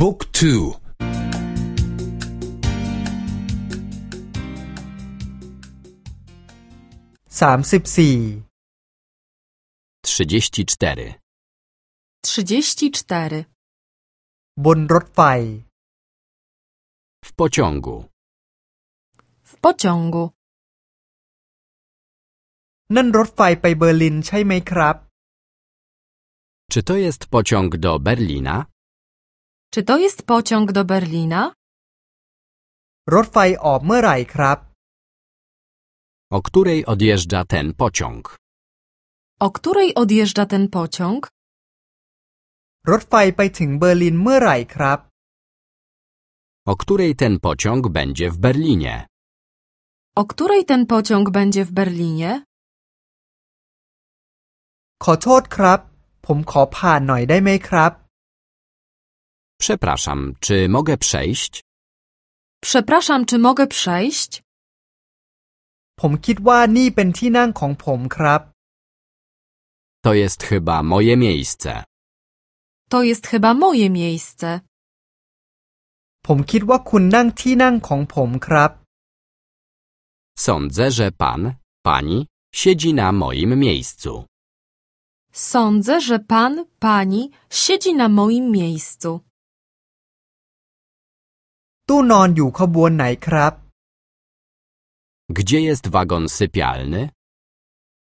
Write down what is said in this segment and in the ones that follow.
บุ๊กทูสามสิบสี่ 34. 34. บนรถไฟ W pociągu. W pociągu. นั่นรถไฟไปเบอร์ลินใช่ไหมครับ Czy to jest pociąg do Berlina? Czy to jest pociąg do Berlina? รถไฟออกเมื่อไหร่ครับ O której odjeżdża ten pociąg? O której odjeżdża ten pociąg? รถไฟไปถึงเบอร์ลินเมื่อไหร่ครับ O której ten pociąg będzie w Berlinie? O której ten pociąg będzie w Berlinie? ขอโทษครับ ผมขอผ่านหน่อยได้ไหมครับ Przepraszam, czy mogę przejść? Przepraszam, czy mogę przejść? ผมคิดว่านี่เป็นที่นั่งของผมครับ To jest chyba moje miejsce. To jest chyba moje miejsce. ผมคิดว่าคุณนั่งที่นั่งของผมครับ Sądzę, że pan, pani siedzi na moim miejscu. Sądzę, że pan, pani siedzi na moim miejscu. ตู้นอนอยู่ขบวนไหนครับ Gdzie jest wagon sypialny?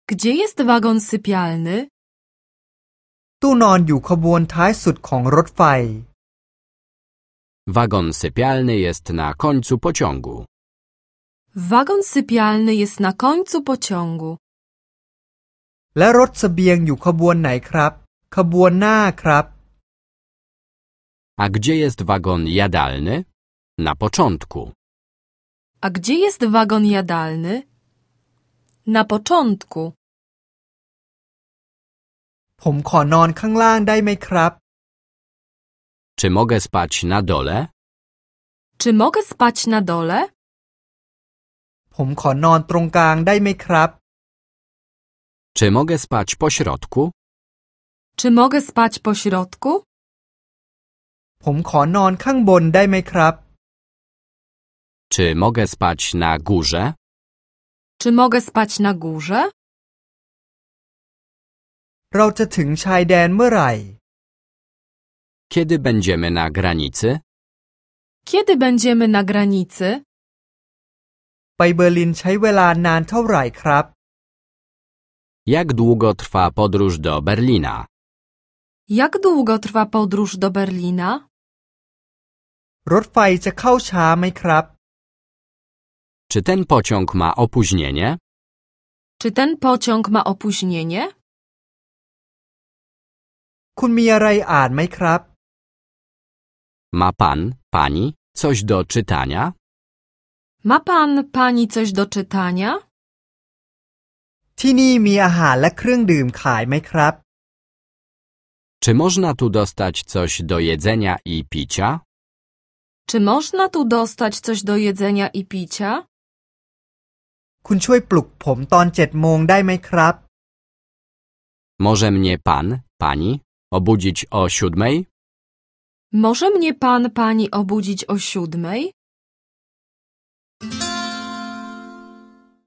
Gdzie jest wagon sypialny? ตู้นอนอยู่ขบวนท้ายสุดของรถไฟ Wagon sypialny jest na końcu pociągu. Wagon sypialny jest na końcu pociągu. และรถเสบียงอยู่ขบวนไหนครับ ขบวนหน้าครับ A gdzie jest wagon jadalny? Na początku. A gdzie jest wagon jadalny? Na początku. ผมขอนอนข้างล่างได้ไหมครับ Czy mogę spać na dole? Czy mogę spać na dole? ผมขอนอนตรงกลางได้ไหมครับ Czy mogę spać po środku? Czy mogę spać po środku? ผมขอนอนข้างบนได้ไหมครับ Czy mogę spać na górze? Czy mogę spać na górze? เราจะถึงชายแดนเมื่อไหร่ Kiedy będziemy na granicy? Kiedy będziemy na granicy? ไปเบอร์ลินใช้เวลานานเท่าไหร่ครับ Jak długo trwa podróż do Berlina? Jak długo trwa podróż do Berlina? รถไฟจะเข้าช้าไหมครับ Czy ten pociąg ma opóźnienie? Czy ten pociąg ma opóźnienie? คุณมีอะไรอ่านไหมครับ Ma pan, pani coś do czytania? Ma pan, pani coś do czytania? ที่นี่มีอาหารและเครื่องดื่มขายไหมครับ Czy można tu dostać coś do jedzenia i picia? Czy można tu dostać coś do jedzenia i picia? คุณช่วยปลุกผมตอนเจ็ดโมงได้ไหมครับ Może mnie pan, pani obudzić o siódmej? Może mnie pan, pani obudzić o siódmej?